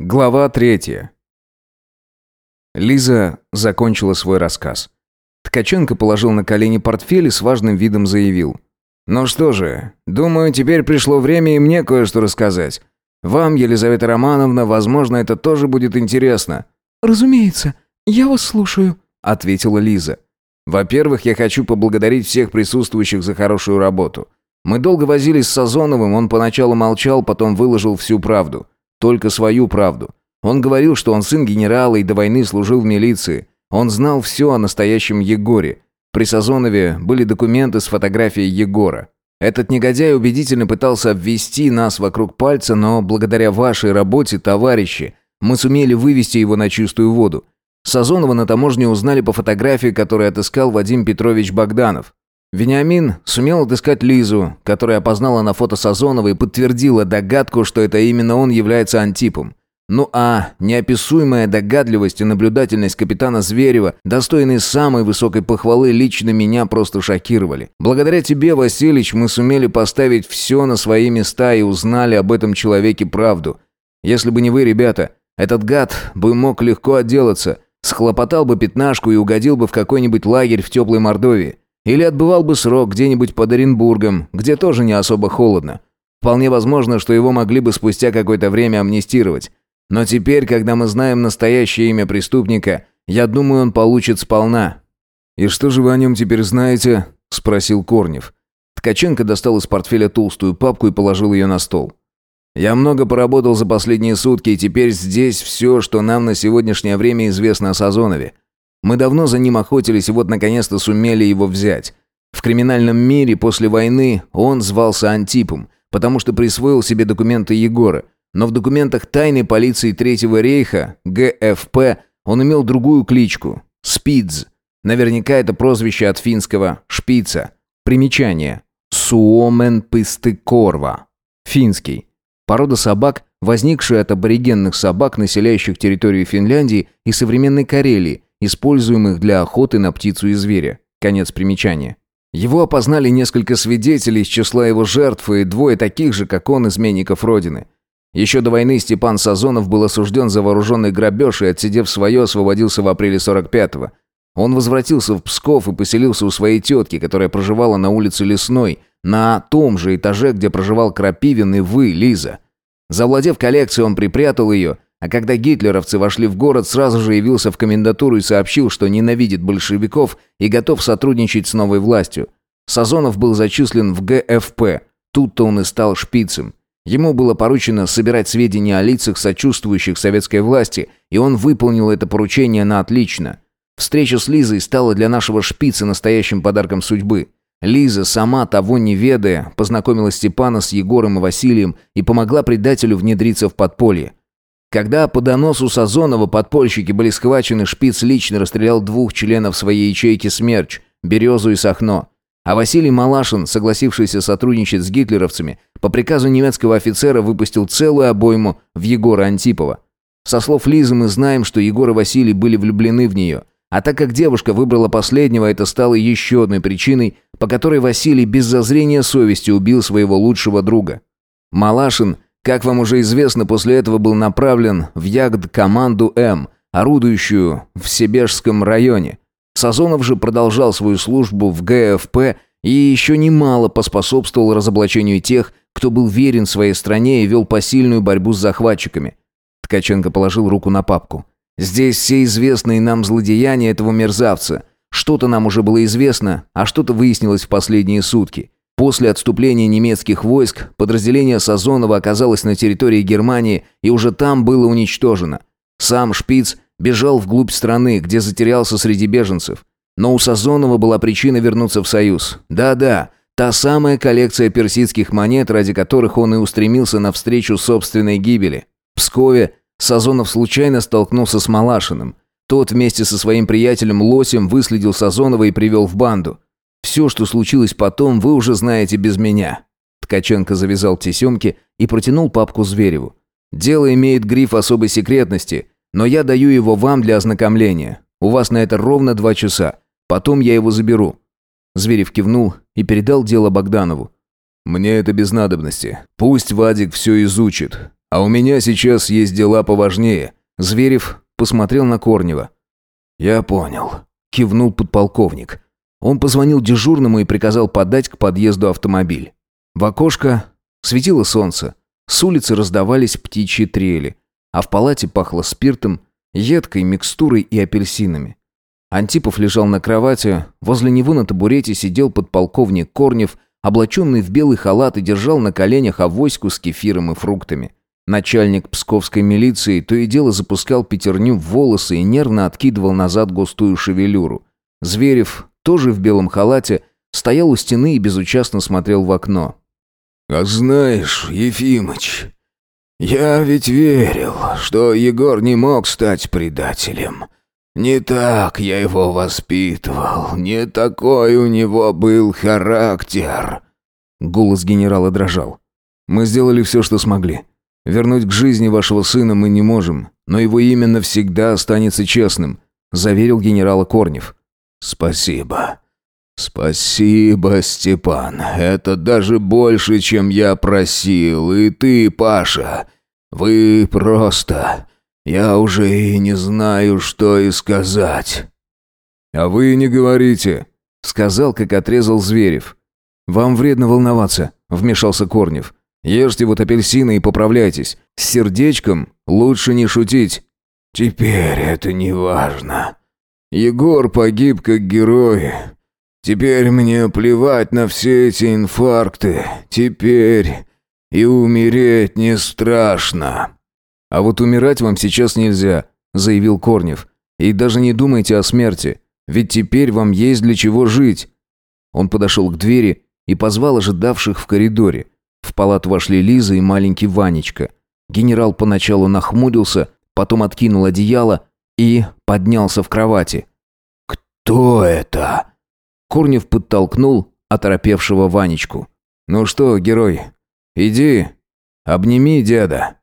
Глава третья. Лиза закончила свой рассказ. Ткаченко положил на колени портфель и с важным видом заявил. «Ну что же, думаю, теперь пришло время и мне кое-что рассказать. Вам, Елизавета Романовна, возможно, это тоже будет интересно». «Разумеется, я вас слушаю», — ответила Лиза. «Во-первых, я хочу поблагодарить всех присутствующих за хорошую работу. Мы долго возились с Сазоновым, он поначалу молчал, потом выложил всю правду». Только свою правду. Он говорил, что он сын генерала и до войны служил в милиции. Он знал все о настоящем Егоре. При Сазонове были документы с фотографией Егора. Этот негодяй убедительно пытался обвести нас вокруг пальца, но благодаря вашей работе, товарищи, мы сумели вывести его на чистую воду. Сазонова на таможне узнали по фотографии, которую отыскал Вадим Петрович Богданов. Вениамин сумел отыскать Лизу, которая опознала на фото Сазонова и подтвердила догадку, что это именно он является Антипом. Ну а неописуемая догадливость и наблюдательность капитана Зверева, достойные самой высокой похвалы, лично меня просто шокировали. Благодаря тебе, Василич, мы сумели поставить все на свои места и узнали об этом человеке правду. Если бы не вы, ребята, этот гад бы мог легко отделаться, схлопотал бы пятнашку и угодил бы в какой-нибудь лагерь в теплой Мордовии. Или отбывал бы срок где-нибудь под Оренбургом, где тоже не особо холодно. Вполне возможно, что его могли бы спустя какое-то время амнистировать. Но теперь, когда мы знаем настоящее имя преступника, я думаю, он получит сполна». «И что же вы о нем теперь знаете?» – спросил Корнев. Ткаченко достал из портфеля толстую папку и положил ее на стол. «Я много поработал за последние сутки, и теперь здесь все, что нам на сегодняшнее время известно о Сазонове. Мы давно за ним охотились и вот наконец-то сумели его взять. В криминальном мире после войны он звался Антипом, потому что присвоил себе документы Егора. Но в документах тайной полиции Третьего рейха, ГФП, он имел другую кличку – Спидз. Наверняка это прозвище от финского «шпица». Примечание. Суомен пыстыкорва. Финский. Порода собак, возникшая от аборигенных собак, населяющих территорию Финляндии и современной Карелии – используемых для охоты на птицу и зверя. Конец примечания. Его опознали несколько свидетелей из числа его жертв и двое таких же, как он, изменников Родины. Еще до войны Степан Сазонов был осужден за вооруженный грабеж и, отсидев свое, освободился в апреле 45-го. Он возвратился в Псков и поселился у своей тетки, которая проживала на улице Лесной, на том же этаже, где проживал Крапивин и вы, Лиза. Завладев коллекцией, он припрятал ее а когда гитлеровцы вошли в город, сразу же явился в комендатуру и сообщил, что ненавидит большевиков и готов сотрудничать с новой властью. Сазонов был зачислен в ГФП. Тут-то он и стал шпицем. Ему было поручено собирать сведения о лицах, сочувствующих советской власти, и он выполнил это поручение на отлично. Встреча с Лизой стала для нашего шпица настоящим подарком судьбы. Лиза, сама того не ведая, познакомила Степана с Егором и Василием и помогла предателю внедриться в подполье. Когда по доносу Сазонова подпольщики были схвачены, Шпиц лично расстрелял двух членов своей ячейки «Смерч» – Березу и Сахно. А Василий Малашин, согласившийся сотрудничать с гитлеровцами, по приказу немецкого офицера выпустил целую обойму в Егора Антипова. Со слов Лизы мы знаем, что Егор и Василий были влюблены в нее. А так как девушка выбрала последнего, это стало еще одной причиной, по которой Василий без зазрения совести убил своего лучшего друга. Малашин – как вам уже известно, после этого был направлен в ягд-команду М, орудующую в Себежском районе. Сазонов же продолжал свою службу в ГФП и еще немало поспособствовал разоблачению тех, кто был верен своей стране и вел посильную борьбу с захватчиками. Ткаченко положил руку на папку. «Здесь все известные нам злодеяния этого мерзавца. Что-то нам уже было известно, а что-то выяснилось в последние сутки. После отступления немецких войск подразделение Сазонова оказалось на территории Германии и уже там было уничтожено. Сам Шпиц бежал вглубь страны, где затерялся среди беженцев. Но у Сазонова была причина вернуться в Союз. Да-да, та самая коллекция персидских монет, ради которых он и устремился навстречу собственной гибели. В Пскове Сазонов случайно столкнулся с Малашиным. Тот вместе со своим приятелем Лосем выследил Сазонова и привел в банду. Все, что случилось потом, вы уже знаете без меня». Ткаченко завязал тесемки и протянул папку Звереву. «Дело имеет гриф особой секретности, но я даю его вам для ознакомления. У вас на это ровно два часа. Потом я его заберу». Зверев кивнул и передал дело Богданову. «Мне это без надобности. Пусть Вадик все изучит. А у меня сейчас есть дела поважнее». Зверев посмотрел на Корнева. «Я понял», — кивнул подполковник. Он позвонил дежурному и приказал подать к подъезду автомобиль. В окошко светило солнце, с улицы раздавались птичьи трели, а в палате пахло спиртом, едкой микстурой и апельсинами. Антипов лежал на кровати, возле него на табурете сидел подполковник Корнев, облаченный в белый халат и держал на коленях авоську с кефиром и фруктами. Начальник псковской милиции то и дело запускал пятерню в волосы и нервно откидывал назад густую шевелюру. Зверев, тоже в белом халате, стоял у стены и безучастно смотрел в окно. «А знаешь, Ефимыч, я ведь верил, что Егор не мог стать предателем. Не так я его воспитывал, не такой у него был характер». Голос генерала дрожал. «Мы сделали все, что смогли. Вернуть к жизни вашего сына мы не можем, но его имя навсегда останется честным», заверил генерала Корнев. «Спасибо. Спасибо, Степан. Это даже больше, чем я просил. И ты, Паша. Вы просто... Я уже и не знаю, что и сказать». «А вы не говорите», — сказал, как отрезал Зверев. «Вам вредно волноваться», — вмешался Корнев. «Ешьте вот апельсины и поправляйтесь. С сердечком лучше не шутить». «Теперь это не важно. Егор погиб как герой. Теперь мне плевать на все эти инфаркты. Теперь и умереть не страшно». «А вот умирать вам сейчас нельзя», — заявил Корнев. «И даже не думайте о смерти, ведь теперь вам есть для чего жить». Он подошел к двери и позвал ожидавших в коридоре. В палату вошли Лиза и маленький Ванечка. Генерал поначалу нахмурился, потом откинул одеяло и поднялся в кровати. «Кто это?» Корнев подтолкнул оторопевшего Ванечку. «Ну что, герой, иди, обними деда».